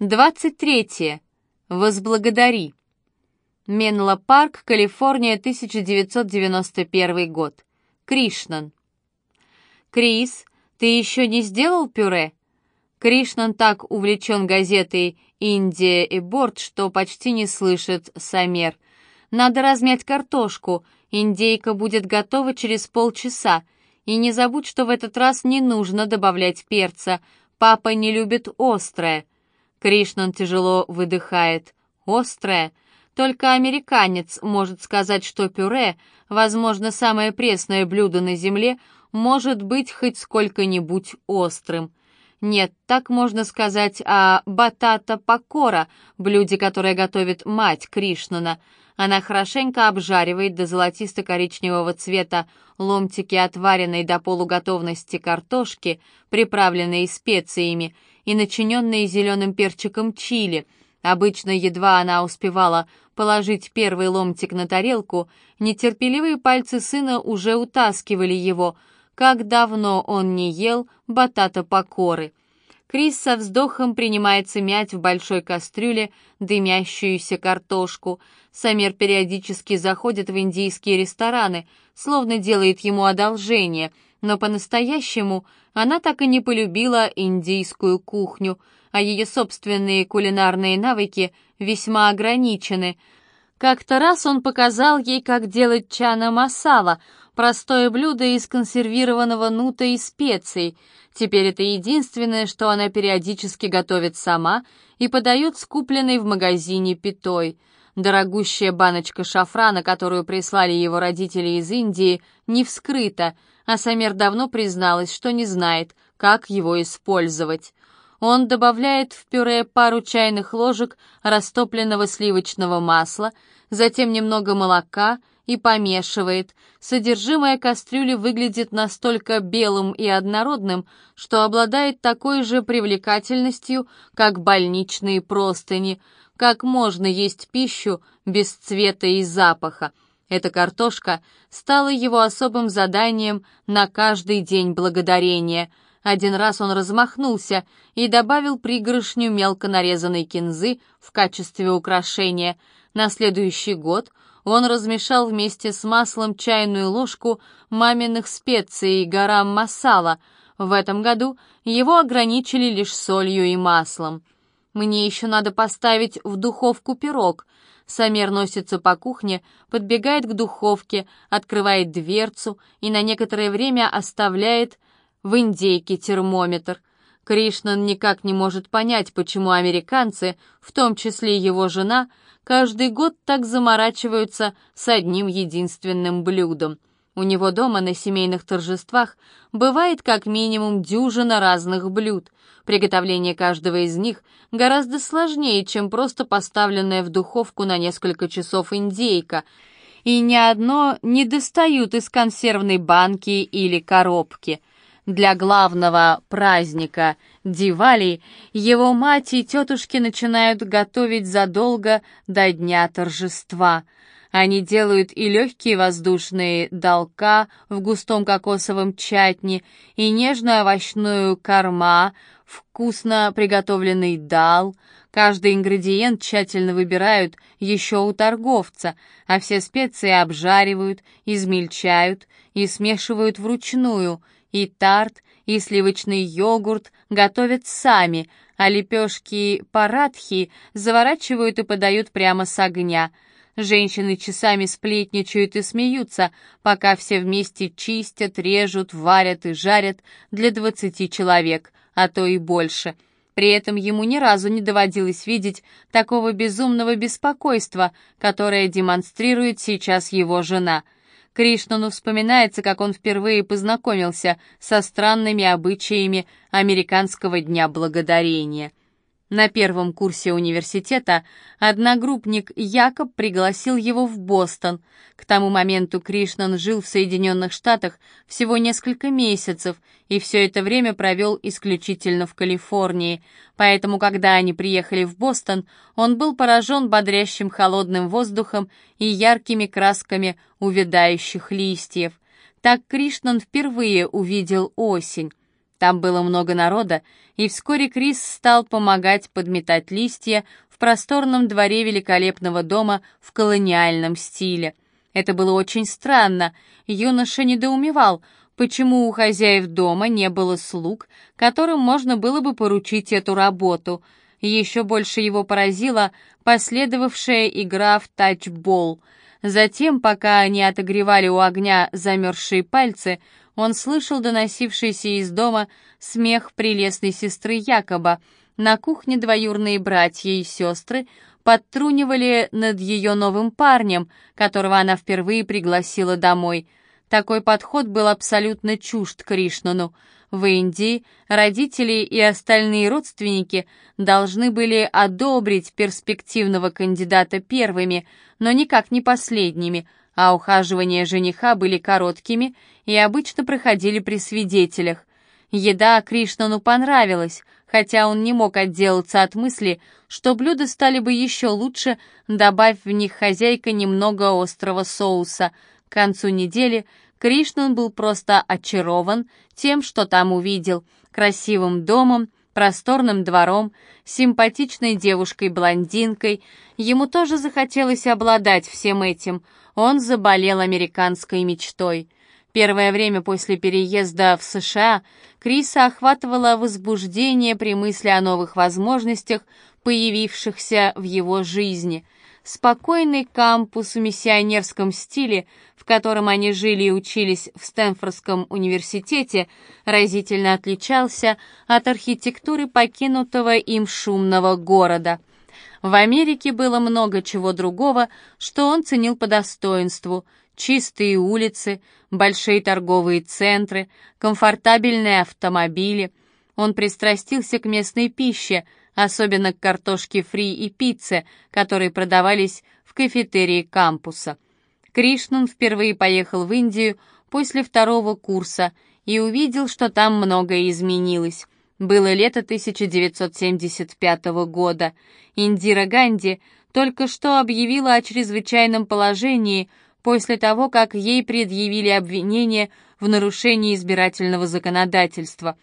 23. Возблагодари. Менло Парк, Калифорния, 1991 год. Кришнан. «Крис, ты еще не сделал пюре?» Кришнан так увлечен газетой «Индия и борт», что почти не слышит Самер. «Надо размять картошку, индейка будет готова через полчаса. И не забудь, что в этот раз не нужно добавлять перца. Папа не любит острое». Кришнан тяжело выдыхает. «Острое?» Только американец может сказать, что пюре, возможно, самое пресное блюдо на земле, может быть хоть сколько-нибудь острым. Нет, так можно сказать о батата покора, блюде, которое готовит мать Кришнана. Она хорошенько обжаривает до золотисто-коричневого цвета ломтики отваренной до полуготовности картошки, приправленные специями и начиненные зеленым перчиком чили – Обычно едва она успевала положить первый ломтик на тарелку, нетерпеливые пальцы сына уже утаскивали его. Как давно он не ел батата покоры. Крис со вздохом принимается мять в большой кастрюле дымящуюся картошку. Самер периодически заходит в индийские рестораны, словно делает ему одолжение, но по-настоящему она так и не полюбила индийскую кухню — а ее собственные кулинарные навыки весьма ограничены. Как-то раз он показал ей, как делать чана масала, простое блюдо из консервированного нута и специй. Теперь это единственное, что она периодически готовит сама и подает с купленной в магазине питой. Дорогущая баночка шафрана, которую прислали его родители из Индии, не вскрыта, а Самер давно призналась, что не знает, как его использовать. Он добавляет в пюре пару чайных ложек растопленного сливочного масла, затем немного молока и помешивает. Содержимое кастрюли выглядит настолько белым и однородным, что обладает такой же привлекательностью, как больничные простыни. Как можно есть пищу без цвета и запаха? Эта картошка стала его особым заданием на каждый день благодарения — один раз он размахнулся и добавил пригоршню мелко нарезанной кинзы в качестве украшения. На следующий год он размешал вместе с маслом чайную ложку маминых специй гарам масала. В этом году его ограничили лишь солью и маслом. «Мне еще надо поставить в духовку пирог», Самер носится по кухне, подбегает к духовке, открывает дверцу и на некоторое время оставляет в индейке термометр. Кришнан никак не может понять, почему американцы, в том числе его жена, каждый год так заморачиваются с одним единственным блюдом. У него дома на семейных торжествах бывает как минимум дюжина разных блюд. Приготовление каждого из них гораздо сложнее, чем просто поставленная в духовку на несколько часов индейка, и ни одно не достают из консервной банки или коробки. Для главного праздника Дивали его мать и тетушки начинают готовить задолго до дня торжества. Они делают и легкие воздушные долка в густом кокосовом чатни, и нежную овощную корма, вкусно приготовленный дал. Каждый ингредиент тщательно выбирают еще у торговца, а все специи обжаривают, измельчают и смешивают вручную – и тарт, и сливочный йогурт готовят сами, а лепешки парадхи заворачивают и подают прямо с огня. Женщины часами сплетничают и смеются, пока все вместе чистят, режут, варят и жарят для двадцати человек, а то и больше. При этом ему ни разу не доводилось видеть такого безумного беспокойства, которое демонстрирует сейчас его жена — Кришнану вспоминается, как он впервые познакомился со странными обычаями американского Дня Благодарения. На первом курсе университета одногруппник Якоб пригласил его в Бостон. К тому моменту Кришнан жил в Соединенных Штатах всего несколько месяцев и все это время провел исключительно в Калифорнии. Поэтому, когда они приехали в Бостон, он был поражен бодрящим холодным воздухом и яркими красками увядающих листьев. Так Кришнан впервые увидел осень. Там было много народа, и вскоре Крис стал помогать подметать листья в просторном дворе великолепного дома в колониальном стиле. Это было очень странно. Юноша недоумевал, почему у хозяев дома не было слуг, которым можно было бы поручить эту работу. Еще больше его поразила последовавшая игра в тачбол. Затем, пока они отогревали у огня замерзшие пальцы, он слышал доносившийся из дома смех прелестной сестры Якоба. На кухне двоюрные братья и сестры подтрунивали над ее новым парнем, которого она впервые пригласила домой. Такой подход был абсолютно чужд Кришнану. В Индии родители и остальные родственники должны были одобрить перспективного кандидата первыми, но никак не последними — а ухаживания жениха были короткими и обычно проходили при свидетелях. Еда Кришнану понравилась, хотя он не мог отделаться от мысли, что блюда стали бы еще лучше, добавив в них хозяйка немного острого соуса. К концу недели Кришнан был просто очарован тем, что там увидел, красивым домом, просторным двором, симпатичной девушкой-блондинкой. Ему тоже захотелось обладать всем этим — он заболел американской мечтой. Первое время после переезда в США Криса охватывало возбуждение при мысли о новых возможностях, появившихся в его жизни. Спокойный кампус в миссионерском стиле, в котором они жили и учились в Стэнфордском университете, разительно отличался от архитектуры покинутого им шумного города. В Америке было много чего другого, что он ценил по достоинству. Чистые улицы, большие торговые центры, комфортабельные автомобили. Он пристрастился к местной пище, особенно к картошке фри и пицце, которые продавались в кафетерии кампуса. Кришнан впервые поехал в Индию после второго курса и увидел, что там многое изменилось. Было лето 1975 года. Индира Ганди только что объявила о чрезвычайном положении после того, как ей предъявили обвинение в нарушении избирательного законодательства.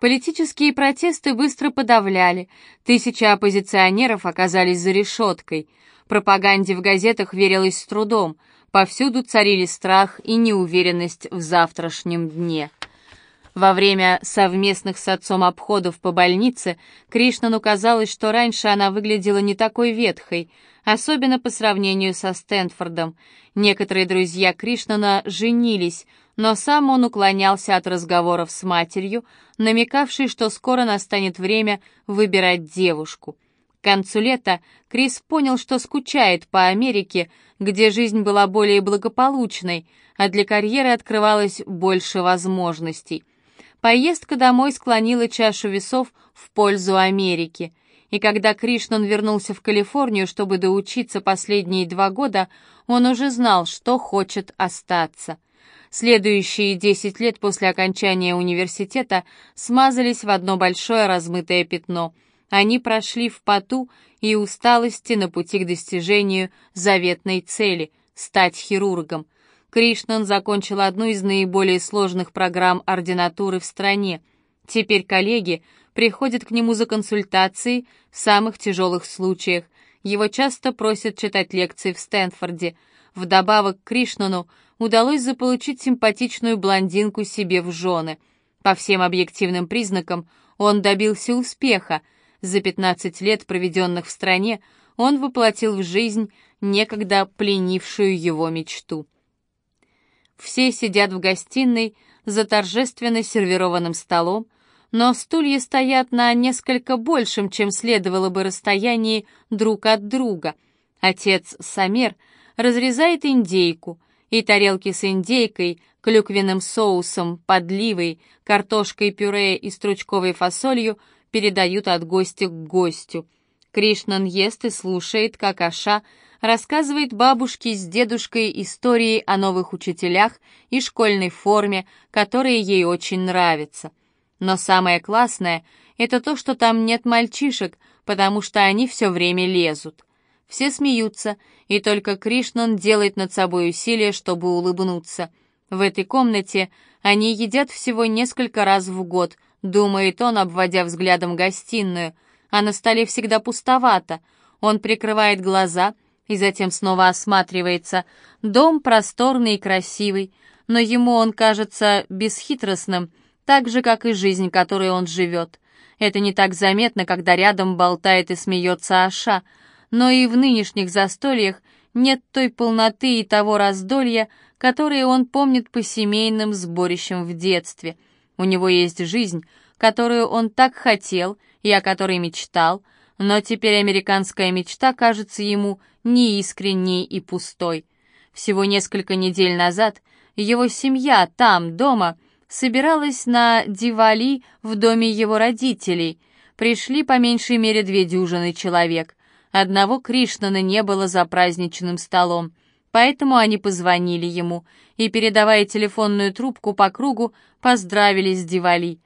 Политические протесты быстро подавляли, тысячи оппозиционеров оказались за решеткой. Пропаганде в газетах верилось с трудом, повсюду царили страх и неуверенность в завтрашнем дне. Во время совместных с отцом обходов по больнице Кришнану казалось, что раньше она выглядела не такой ветхой, особенно по сравнению со Стэнфордом. Некоторые друзья Кришнана женились, но сам он уклонялся от разговоров с матерью, намекавшей, что скоро настанет время выбирать девушку. К концу лета Крис понял, что скучает по Америке, где жизнь была более благополучной, а для карьеры открывалось больше возможностей. Поездка домой склонила чашу весов в пользу Америки. И когда Кришнан вернулся в Калифорнию, чтобы доучиться последние два года, он уже знал, что хочет остаться. Следующие десять лет после окончания университета смазались в одно большое размытое пятно. Они прошли в поту и усталости на пути к достижению заветной цели — стать хирургом — Кришнан закончил одну из наиболее сложных программ ординатуры в стране. Теперь коллеги приходят к нему за консультацией в самых тяжелых случаях. Его часто просят читать лекции в Стэнфорде. Вдобавок Кришнану удалось заполучить симпатичную блондинку себе в жены. По всем объективным признакам он добился успеха. За 15 лет, проведенных в стране, он воплотил в жизнь некогда пленившую его мечту. Все сидят в гостиной за торжественно сервированным столом, но стулья стоят на несколько большем, чем следовало бы расстоянии друг от друга. Отец Самер разрезает индейку, и тарелки с индейкой, клюквенным соусом, подливой, картошкой-пюре и стручковой фасолью передают от гостя к гостю. Кришнан ест и слушает, как Аша рассказывает бабушке с дедушкой истории о новых учителях и школьной форме, которые ей очень нравятся. Но самое классное — это то, что там нет мальчишек, потому что они все время лезут. Все смеются, и только Кришнан делает над собой усилие, чтобы улыбнуться. В этой комнате они едят всего несколько раз в год, — думает он, обводя взглядом гостиную, а на столе всегда пустовато. Он прикрывает глаза и затем снова осматривается. Дом просторный и красивый, но ему он кажется бесхитростным, так же, как и жизнь, которой он живет. Это не так заметно, когда рядом болтает и смеется Аша, но и в нынешних застольях нет той полноты и того раздолья, которые он помнит по семейным сборищам в детстве. У него есть жизнь, которую он так хотел и о которой мечтал, но теперь американская мечта кажется ему неискренней и пустой. Всего несколько недель назад его семья там, дома, собиралась на Дивали в доме его родителей. Пришли по меньшей мере две дюжины человек. Одного Кришнана не было за праздничным столом, поэтому они позвонили ему и, передавая телефонную трубку по кругу, поздравили с Дивали.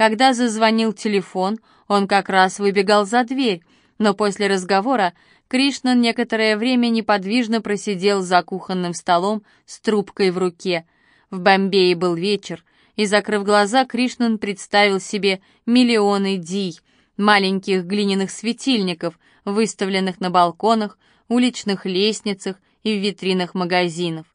Когда зазвонил телефон, он как раз выбегал за дверь, но после разговора Кришнан некоторое время неподвижно просидел за кухонным столом с трубкой в руке. В Бомбее был вечер, и, закрыв глаза, Кришнан представил себе миллионы дий, маленьких глиняных светильников, выставленных на балконах, уличных лестницах и в витринах магазинов.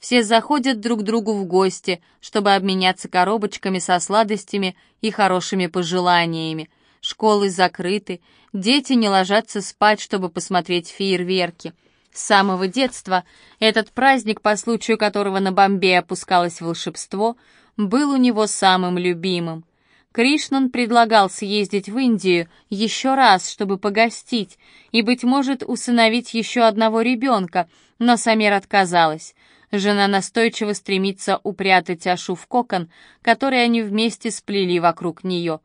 Все заходят друг другу в гости, чтобы обменяться коробочками со сладостями и хорошими пожеланиями. Школы закрыты, дети не ложатся спать, чтобы посмотреть фейерверки. С самого детства этот праздник, по случаю которого на Бомбее опускалось волшебство, был у него самым любимым. Кришнан предлагал съездить в Индию еще раз, чтобы погостить, и, быть может, усыновить еще одного ребенка, но Самер отказалась. Жена настойчиво стремится упрятать Ашу в кокон, который они вместе сплели вокруг нее.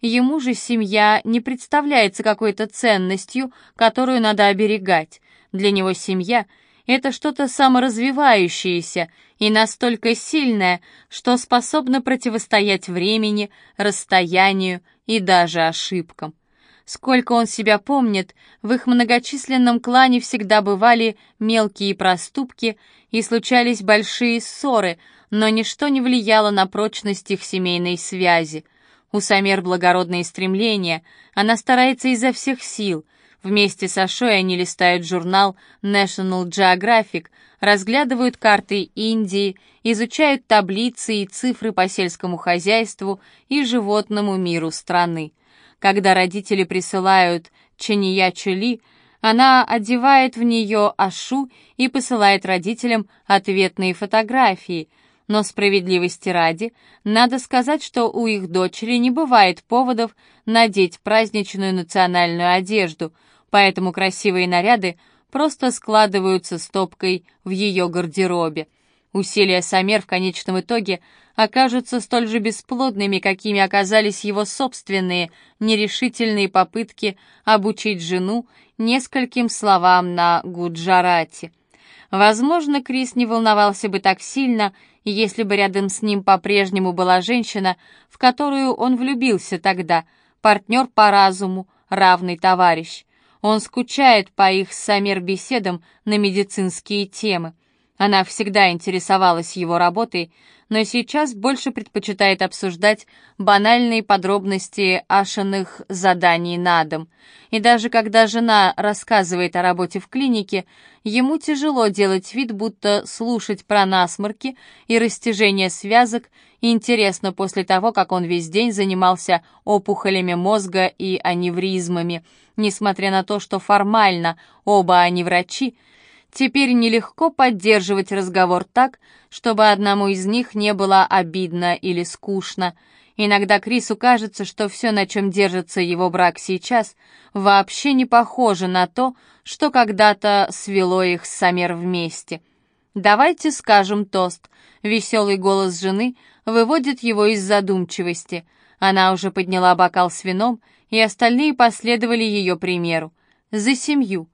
Ему же семья не представляется какой-то ценностью, которую надо оберегать. Для него семья — это что-то саморазвивающееся и настолько сильное, что способно противостоять времени, расстоянию и даже ошибкам. Сколько он себя помнит, в их многочисленном клане всегда бывали мелкие проступки и случались большие ссоры, но ничто не влияло на прочность их семейной связи — у Самер благородные стремления, она старается изо всех сил. Вместе с Ашой они листают журнал National Geographic, разглядывают карты Индии, изучают таблицы и цифры по сельскому хозяйству и животному миру страны. Когда родители присылают Чания Чули, она одевает в нее Ашу и посылает родителям ответные фотографии – но справедливости ради, надо сказать, что у их дочери не бывает поводов надеть праздничную национальную одежду, поэтому красивые наряды просто складываются стопкой в ее гардеробе. Усилия Самер в конечном итоге окажутся столь же бесплодными, какими оказались его собственные нерешительные попытки обучить жену нескольким словам на гуджарате. Возможно, Крис не волновался бы так сильно, если бы рядом с ним по-прежнему была женщина, в которую он влюбился тогда, партнер по разуму, равный товарищ. Он скучает по их самер беседам на медицинские темы. Она всегда интересовалась его работой, но сейчас больше предпочитает обсуждать банальные подробности Ашиных заданий на дом. И даже когда жена рассказывает о работе в клинике, ему тяжело делать вид, будто слушать про насморки и растяжение связок интересно после того, как он весь день занимался опухолями мозга и аневризмами. Несмотря на то, что формально оба они врачи, Теперь нелегко поддерживать разговор так, чтобы одному из них не было обидно или скучно. Иногда Крису кажется, что все, на чем держится его брак сейчас, вообще не похоже на то, что когда-то свело их с Самер вместе. «Давайте скажем тост». Веселый голос жены выводит его из задумчивости. Она уже подняла бокал с вином, и остальные последовали ее примеру. «За семью».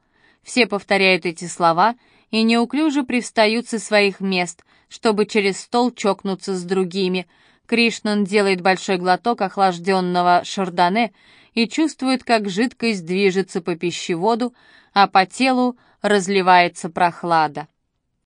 Все повторяют эти слова и неуклюже привстают со своих мест, чтобы через стол чокнуться с другими. Кришнан делает большой глоток охлажденного шардоне и чувствует, как жидкость движется по пищеводу, а по телу разливается прохлада.